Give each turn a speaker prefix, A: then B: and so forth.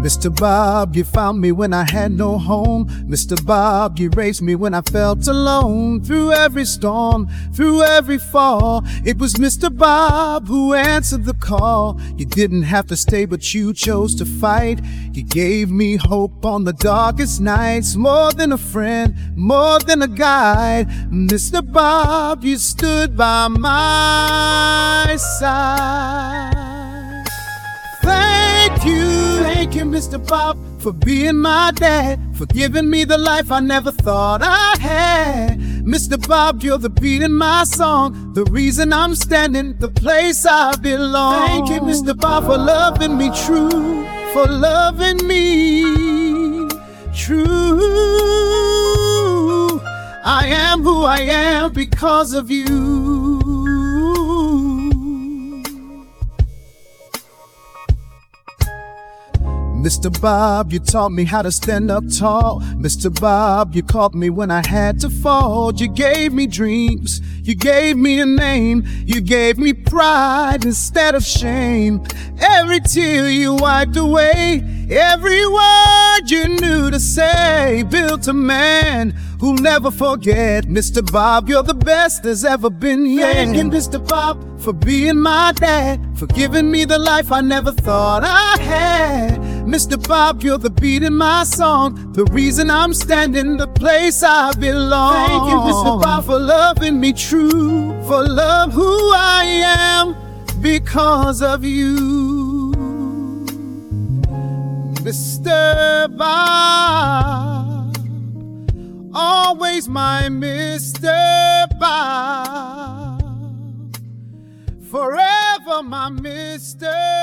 A: Mr. Bob, you found me when I had no home. Mr. Bob, you raised me when I felt alone. Through every storm, through every fall, it was Mr. Bob who answered the call. You didn't have to stay, but you chose to fight. You gave me hope on the darkest nights. More than a friend, more than a guide. Mr. Bob, you stood by my side. Thank you, Mr. Bob, for being my dad, for giving me the life I never thought I had. Mr. Bob, you're the beat in my song, the reason I'm standing, the place I belong. Thank you, Mr. Bob, for loving me true, for loving me true. I am who I am because of you. Mr. Bob, you taught me how to stand up tall. Mr. Bob, you caught me when I had to fall. You gave me dreams. You gave me a name. You gave me pride instead of shame. Every tear you wiped away. Every word you knew to say built a man who'll never forget. Mr. Bob, you're the best there's ever been. Yeah. Thank you, Mr. Bob, for being my dad, for giving me the life I never thought I had. Mr. Bob, you're the beat in my song, the reason I'm standing, the place I belong. Thank you, Mr. Bob, for loving me true, for love who I am because of you. Mr. Bob, always my Mr. Bob, forever my Mr. Bob.